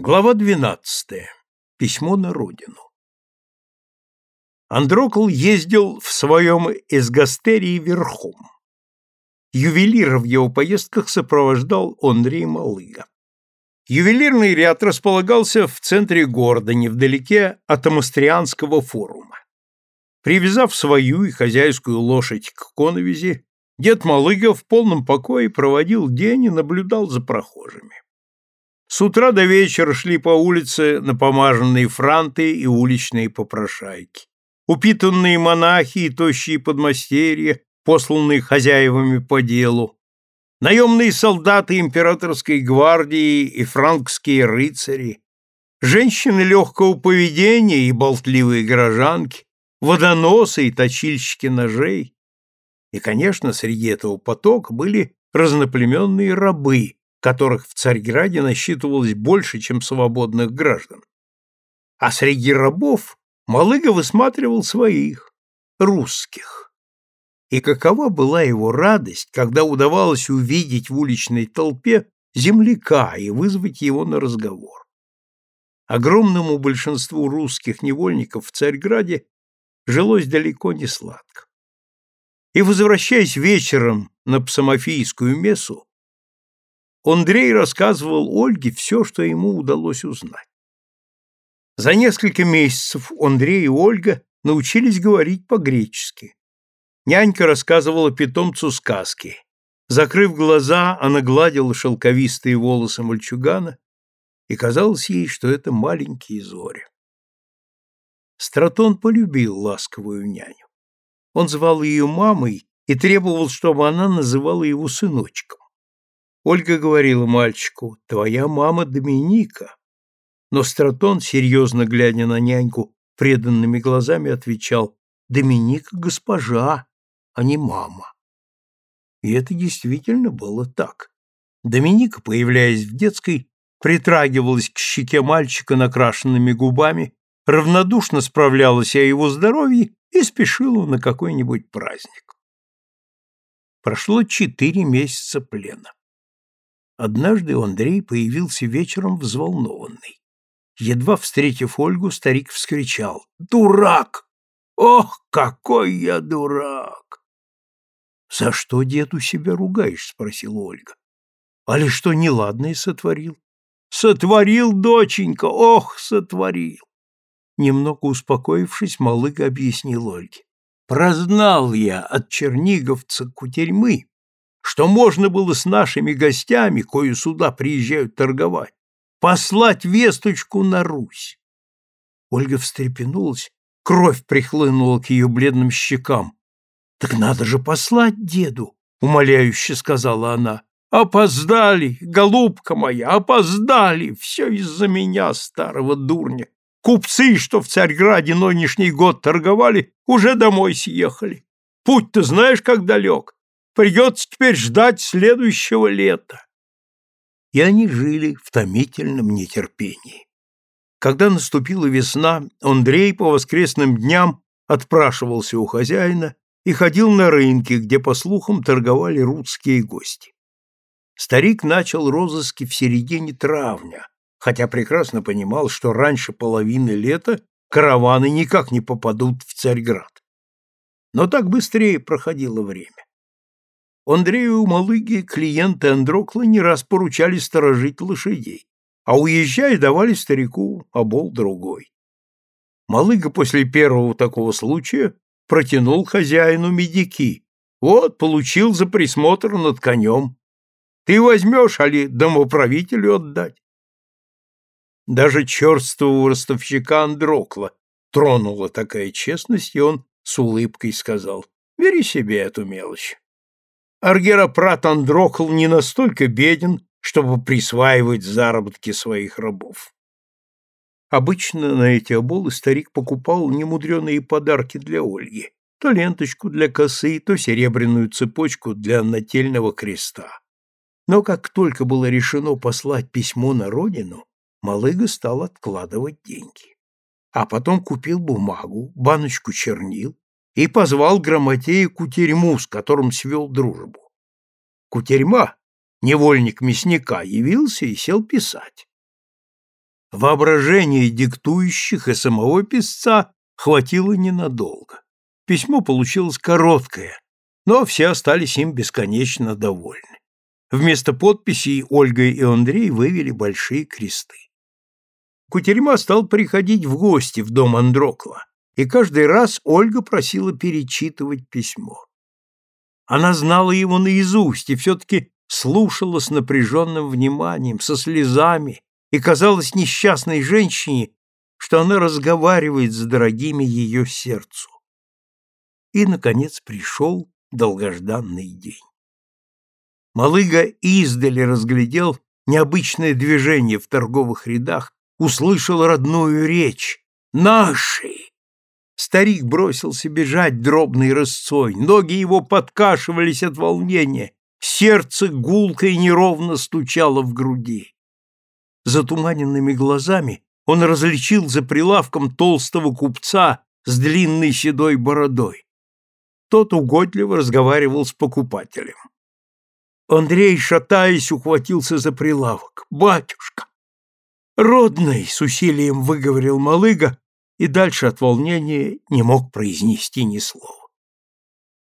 Глава 12. Письмо на родину. Андрокл ездил в своем эсгастерии верхом. Ювелира в его поездках сопровождал Андрей Малыга. Ювелирный ряд располагался в центре города, невдалеке от Амастрианского форума. Привязав свою и хозяйскую лошадь к коновизе, дед Малыга в полном покое проводил день и наблюдал за прохожими. С утра до вечера шли по улице напомаженные франты и уличные попрошайки. Упитанные монахи и тощие подмастерья, посланные хозяевами по делу, наемные солдаты императорской гвардии и франкские рыцари, женщины легкого поведения и болтливые горожанки, водоносы и точильщики ножей. И, конечно, среди этого потока были разноплеменные рабы, которых в Царьграде насчитывалось больше, чем свободных граждан. А среди рабов Малыга высматривал своих, русских. И какова была его радость, когда удавалось увидеть в уличной толпе земляка и вызвать его на разговор. Огромному большинству русских невольников в Царьграде жилось далеко не сладко. И, возвращаясь вечером на Псамофийскую мессу, Андрей рассказывал Ольге все, что ему удалось узнать. За несколько месяцев Андрей и Ольга научились говорить по-гречески. Нянька рассказывала питомцу сказки. Закрыв глаза, она гладила шелковистые волосы мальчугана, и казалось ей, что это маленькие зори. Стратон полюбил ласковую няню. Он звал ее мамой и требовал, чтобы она называла его сыночком. Ольга говорила мальчику, «Твоя мама Доминика». Но Стратон, серьезно глядя на няньку преданными глазами, отвечал, «Доминика госпожа, а не мама». И это действительно было так. Доминика, появляясь в детской, притрагивалась к щеке мальчика накрашенными губами, равнодушно справлялась о его здоровье и спешила на какой-нибудь праздник. Прошло четыре месяца плена. Однажды Андрей появился вечером взволнованный. Едва встретив Ольгу, старик вскричал «Дурак! Ох, какой я дурак!» «За что, дед, у себя ругаешь?» — спросила Ольга. «А ли что неладное сотворил?» «Сотворил, доченька! Ох, сотворил!» Немного успокоившись, Малыга объяснил Ольге. «Прознал я от черниговца кутерьмы, что можно было с нашими гостями, кою сюда приезжают торговать, послать весточку на Русь. Ольга встрепенулась, кровь прихлынула к ее бледным щекам. — Так надо же послать деду, — умоляюще сказала она. — Опоздали, голубка моя, опоздали, все из-за меня, старого дурня. Купцы, что в Царьграде нынешний год торговали, уже домой съехали. Путь-то знаешь, как далек. Придется теперь ждать следующего лета. И они жили в томительном нетерпении. Когда наступила весна, Андрей по воскресным дням отпрашивался у хозяина и ходил на рынки, где, по слухам, торговали русские гости. Старик начал розыски в середине травня, хотя прекрасно понимал, что раньше половины лета караваны никак не попадут в Царьград. Но так быстрее проходило время. Андрею Малыге клиенты Андрокла не раз поручали сторожить лошадей, а уезжая давали старику обол другой. Малыга после первого такого случая протянул хозяину медики. Вот, получил за присмотр над конем. Ты возьмешь, али домоправителю отдать? Даже черствого ростовщика Андрокла тронула такая честность, и он с улыбкой сказал, «Бери себе эту мелочь». Аргеропрат Андрокл не настолько беден, чтобы присваивать заработки своих рабов. Обычно на эти оболы старик покупал немудреные подарки для Ольги, то ленточку для косы, то серебряную цепочку для нательного креста. Но как только было решено послать письмо на родину, Малыга стал откладывать деньги. А потом купил бумагу, баночку чернил и позвал Грамотея Кутерьму, с которым свел дружбу. Кутерьма, невольник мясника, явился и сел писать. Воображение диктующих и самого писца хватило ненадолго. Письмо получилось короткое, но все остались им бесконечно довольны. Вместо подписей Ольга и Андрей вывели большие кресты. Кутерьма стал приходить в гости в дом Андрокла, и каждый раз Ольга просила перечитывать письмо. Она знала его наизусть и все-таки слушала с напряженным вниманием, со слезами, и казалось несчастной женщине, что она разговаривает с дорогими ее сердцу. И, наконец, пришел долгожданный день. Малыга издали разглядел необычное движение в торговых рядах, услышал родную речь. «Наши!» Старик бросился бежать дробной рысцой, ноги его подкашивались от волнения, сердце гулко и неровно стучало в груди. Затуманенными глазами он различил за прилавком толстого купца с длинной седой бородой. Тот угодливо разговаривал с покупателем. Андрей, шатаясь, ухватился за прилавок. «Батюшка!» «Родный!» — с усилием выговорил малыга и дальше от волнения не мог произнести ни слова.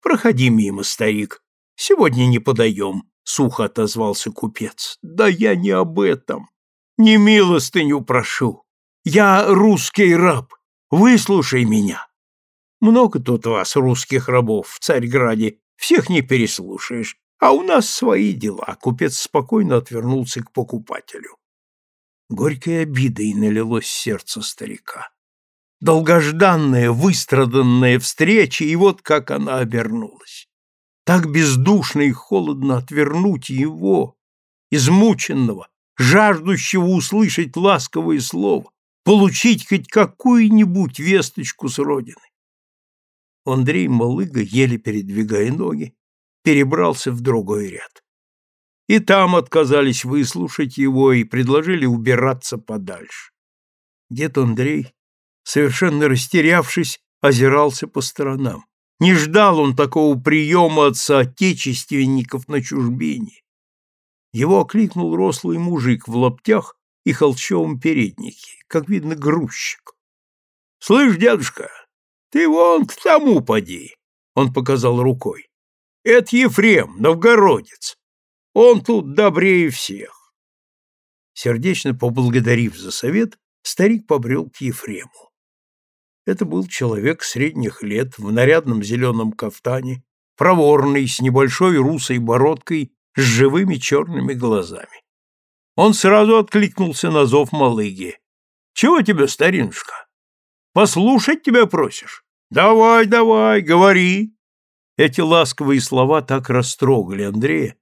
«Проходи мимо, старик. Сегодня не подаем», — сухо отозвался купец. «Да я не об этом. Не милостыню прошу. Я русский раб. Выслушай меня. Много тут вас, русских рабов, в Царьграде. Всех не переслушаешь. А у нас свои дела. Купец спокойно отвернулся к покупателю. Горькой обидой налилось сердце старика долгожданная, выстраданная встреча, и вот как она обернулась. Так бездушно и холодно отвернуть его, измученного, жаждущего услышать ласковое слово, получить хоть какую-нибудь весточку с родины. Андрей Малыга, еле передвигая ноги, перебрался в другой ряд. И там отказались выслушать его и предложили убираться подальше. Дед Андрей совершенно растерявшись, озирался по сторонам. Не ждал он такого приема от соотечественников на чужбине. Его окликнул рослый мужик в лаптях и холщовом переднике, как видно, грузчик. — Слышь, дедушка, ты вон к тому поди, — он показал рукой. — Это Ефрем, новгородец. Он тут добрее всех. Сердечно поблагодарив за совет, старик побрел к Ефрему. Это был человек средних лет в нарядном зеленом кафтане, проворный, с небольшой русой бородкой, с живыми черными глазами. Он сразу откликнулся на зов малыги. «Чего тебе, старинушка? Послушать тебя просишь? Давай, давай, говори!» Эти ласковые слова так растрогали Андрея,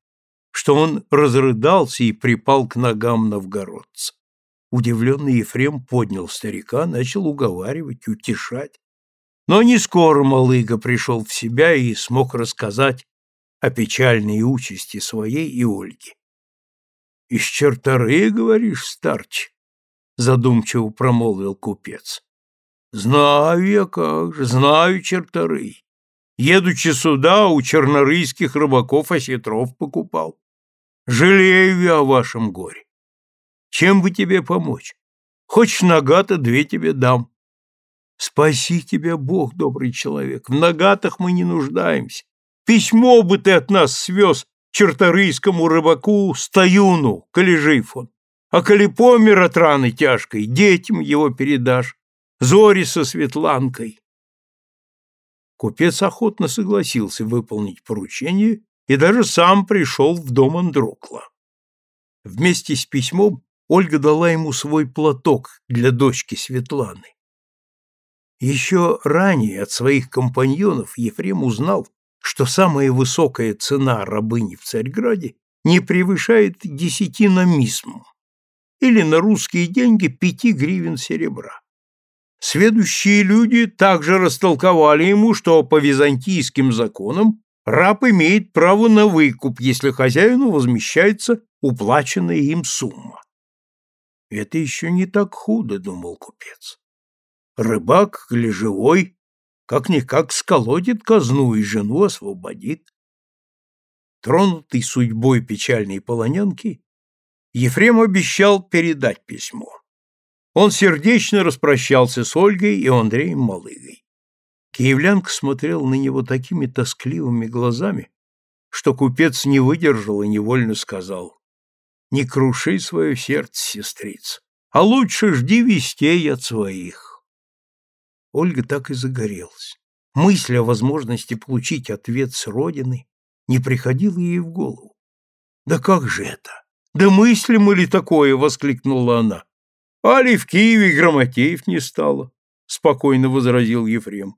что он разрыдался и припал к ногам новгородца. Удивленный Ефрем поднял старика, начал уговаривать, утешать. Но не скоро малыга пришел в себя и смог рассказать о печальной участи своей и Ольги. — Из черторы, говоришь, старч? — задумчиво промолвил купец. — Знаю я как же, знаю черторы. Едучи сюда, у чернорийских рыбаков осетров покупал. Жалею я о вашем горе. Чем бы тебе помочь? Хочешь нагата, две тебе дам. Спаси тебя Бог, добрый человек. В нагатах мы не нуждаемся. Письмо бы ты от нас свез черторийскому рыбаку Стаюну, коли жив он. А коли помер от раны тяжкой, детям его передашь. Зори со Светланкой. Купец охотно согласился выполнить поручение и даже сам пришел в дом Андрокла. Вместе с письмом Ольга дала ему свой платок для дочки Светланы. Еще ранее от своих компаньонов Ефрем узнал, что самая высокая цена рабыни в Царьграде не превышает десяти намисм, или на русские деньги пяти гривен серебра. Сведущие люди также растолковали ему, что по византийским законам раб имеет право на выкуп, если хозяину возмещается уплаченная им сумма. Это еще не так худо, думал купец. Рыбак или живой, как-никак сколотит казну и жену освободит. Тронутый судьбой печальной полонянки, Ефрем обещал передать письмо. Он сердечно распрощался с Ольгой и Андреем Малыгой. Киевлянка смотрел на него такими тоскливыми глазами, что купец не выдержал и невольно сказал, «Не круши свое сердце, сестрица, а лучше жди вестей от своих». Ольга так и загорелась. Мысль о возможности получить ответ с родины не приходила ей в голову. «Да как же это? Да мыслимо ли такое?» — воскликнула она. «Али в Киеве грамотеев не стало», — спокойно возразил Ефрем.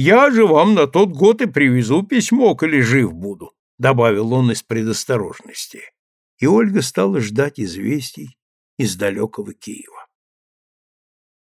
Я же вам на тот год и привезу письмо, коли жив буду, добавил он из предосторожности. И Ольга стала ждать известий из далекого Киева.